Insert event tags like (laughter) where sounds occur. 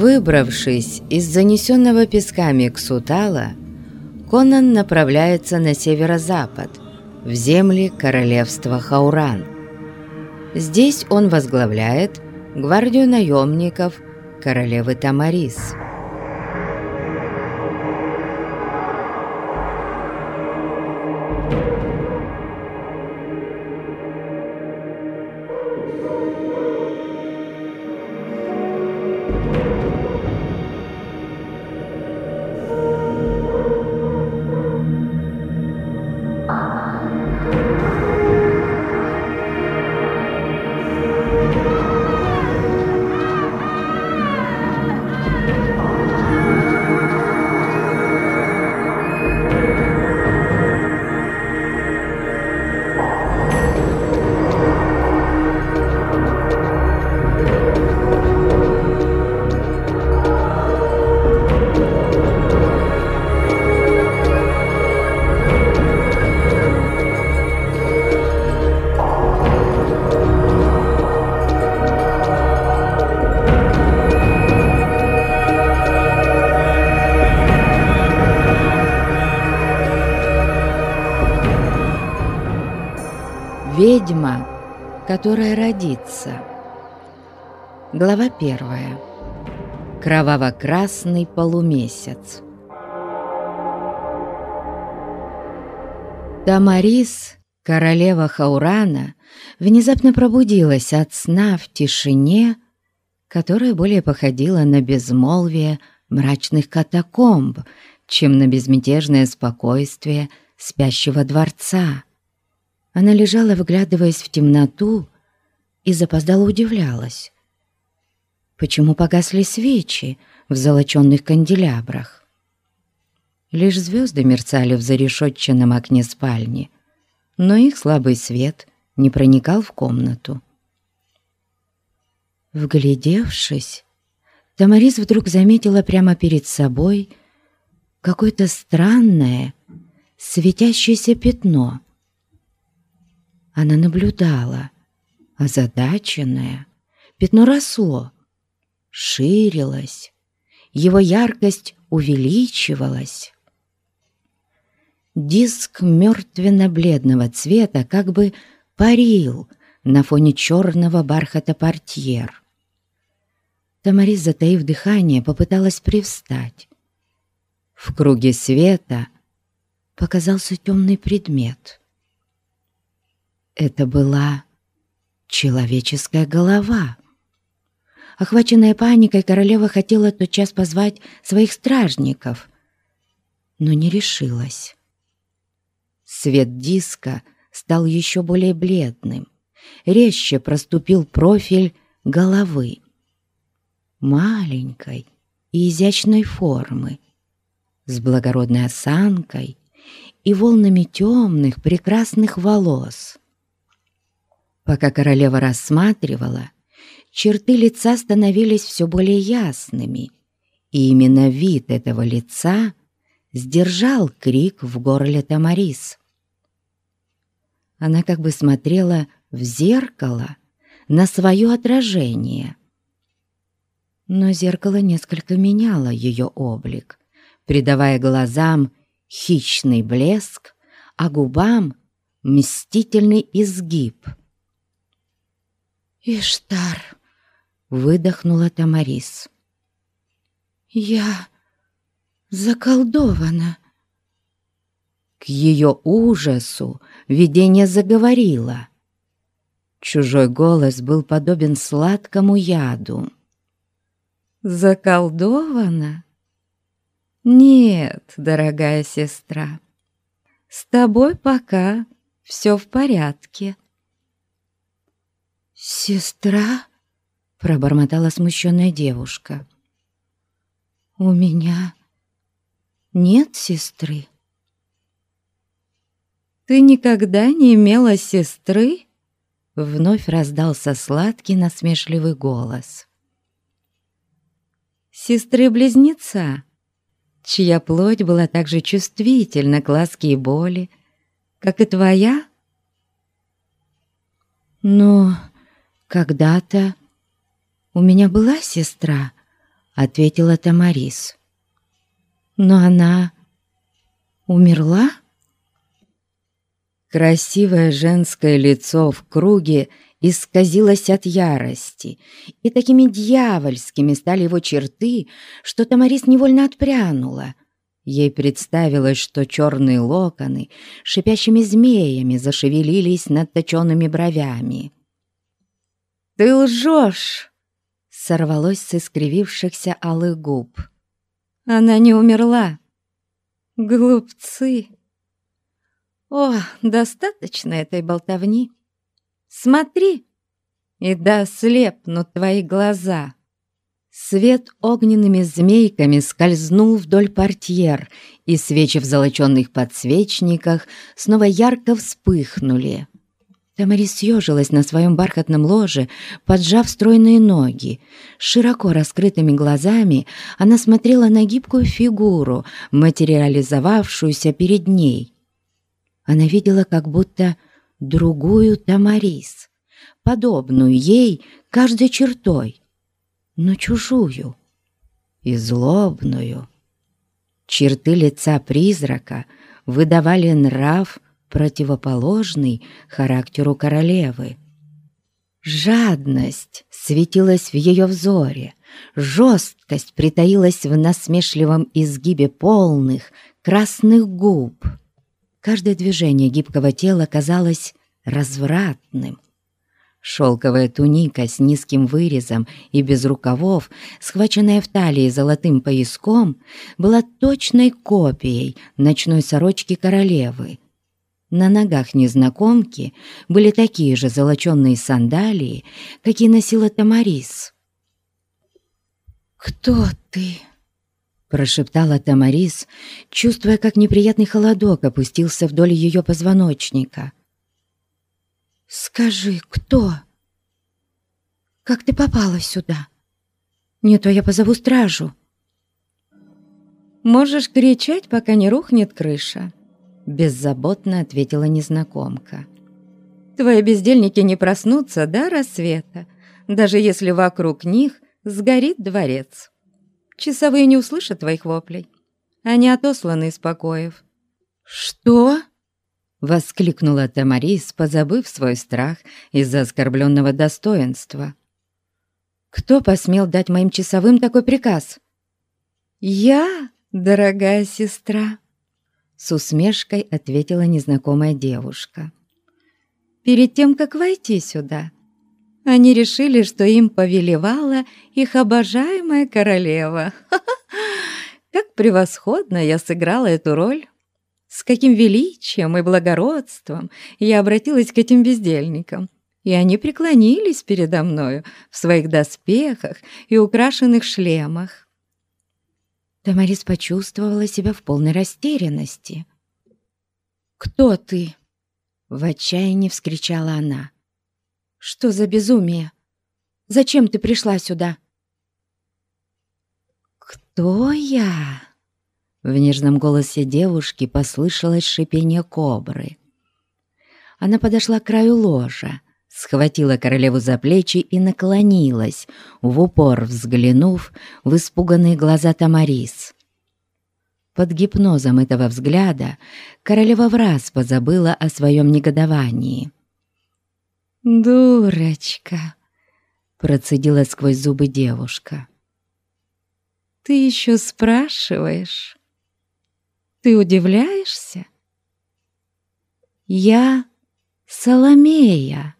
Выбравшись из занесенного песками Ксутала, Конан направляется на северо-запад, в земли королевства Хауран. Здесь он возглавляет гвардию наемников королевы Тамарис – Ведьма, которая родится. Глава первая. Кроваво-красный полумесяц. Тамарис, королева Хаурана, внезапно пробудилась от сна в тишине, которая более походила на безмолвие мрачных катакомб, чем на безмятежное спокойствие спящего дворца. Она лежала, выглядываясь в темноту, и запоздало удивлялась. Почему погасли свечи в золоченных канделябрах? Лишь звезды мерцали в зарешетченном окне спальни, но их слабый свет не проникал в комнату. Вглядевшись, Тамарис вдруг заметила прямо перед собой какое-то странное светящееся пятно — она наблюдала, озадаченная. Пятно росло, ширилось, его яркость увеличивалась. Диск мертвенно-бледного цвета как бы парил на фоне черного бархата портьер. Тамарис, затаив дыхание, попыталась привстать. В круге света показался темный предмет. Это была человеческая голова. Охваченная паникой, королева хотела тотчас позвать своих стражников, но не решилась. Свет диска стал еще более бледным. Резче проступил профиль головы. Маленькой и изящной формы, с благородной осанкой и волнами темных прекрасных волос. Пока королева рассматривала, черты лица становились все более ясными, и именно вид этого лица сдержал крик в горле Тамарис. Она как бы смотрела в зеркало на свое отражение. Но зеркало несколько меняло ее облик, придавая глазам хищный блеск, а губам мстительный изгиб — «Иштар!» — выдохнула Тамарис. «Я заколдована!» К ее ужасу видение заговорило. Чужой голос был подобен сладкому яду. «Заколдована? Нет, дорогая сестра, с тобой пока все в порядке». «Сестра?» — пробормотала смущенная девушка. «У меня нет сестры». «Ты никогда не имела сестры?» Вновь раздался сладкий насмешливый голос. «Сестры-близнеца, чья плоть была так же чувствительна к ласке и боли, как и твоя?» «Но...» «Когда-то у меня была сестра», — ответила Тамарис. «Но она умерла?» Красивое женское лицо в круге исказилось от ярости, и такими дьявольскими стали его черты, что Тамарис невольно отпрянула. Ей представилось, что черные локоны шипящими змеями зашевелились над точенными бровями. «Ты лжешь!» — сорвалось с искривившихся алых губ. «Она не умерла!» «Глупцы!» «О, достаточно этой болтовни! Смотри, и да слепнут твои глаза!» Свет огненными змейками скользнул вдоль портьер, и свечи в золоченных подсвечниках снова ярко вспыхнули. Тамари съежилась на своем бархатном ложе, поджав стройные ноги. Широко раскрытыми глазами она смотрела на гибкую фигуру, материализовавшуюся перед ней. Она видела как будто другую Тамарис, подобную ей каждой чертой, но чужую и злобную. Черты лица призрака выдавали нрав, противоположный характеру королевы. Жадность светилась в ее взоре, жесткость притаилась в насмешливом изгибе полных красных губ. Каждое движение гибкого тела казалось развратным. Шелковая туника с низким вырезом и без рукавов, схваченная в талии золотым пояском, была точной копией ночной сорочки королевы. На ногах незнакомки были такие же золоченные сандалии, какие носила Тамарис. «Кто ты?» — прошептала Тамарис, чувствуя, как неприятный холодок опустился вдоль ее позвоночника. «Скажи, кто? Как ты попала сюда? Не то я позову стражу». «Можешь кричать, пока не рухнет крыша», Беззаботно ответила незнакомка. «Твои бездельники не проснутся до рассвета, даже если вокруг них сгорит дворец. Часовые не услышат твоих воплей. Они отосланы из покоев». «Что?» — воскликнула Тамарис, позабыв свой страх из-за оскорбленного достоинства. «Кто посмел дать моим часовым такой приказ?» «Я, дорогая сестра», с усмешкой ответила незнакомая девушка. «Перед тем, как войти сюда, они решили, что им повелевала их обожаемая королева. (laughs) Как превосходно я сыграла эту роль! С каким величием и благородством я обратилась к этим бездельникам, и они преклонились передо мною в своих доспехах и украшенных шлемах. Тамарис почувствовала себя в полной растерянности. «Кто ты?» — в отчаянии вскричала она. «Что за безумие? Зачем ты пришла сюда?» «Кто я?» В нежном голосе девушки послышалось шипение кобры. Она подошла к краю ложа, схватила королеву за плечи и наклонилась, в упор взглянув в испуганные глаза Тамарис. Под гипнозом этого взгляда королева в раз позабыла о своем негодовании. «Дурочка!» — процедила сквозь зубы девушка. «Ты еще спрашиваешь? Ты удивляешься?» «Я Соломея!»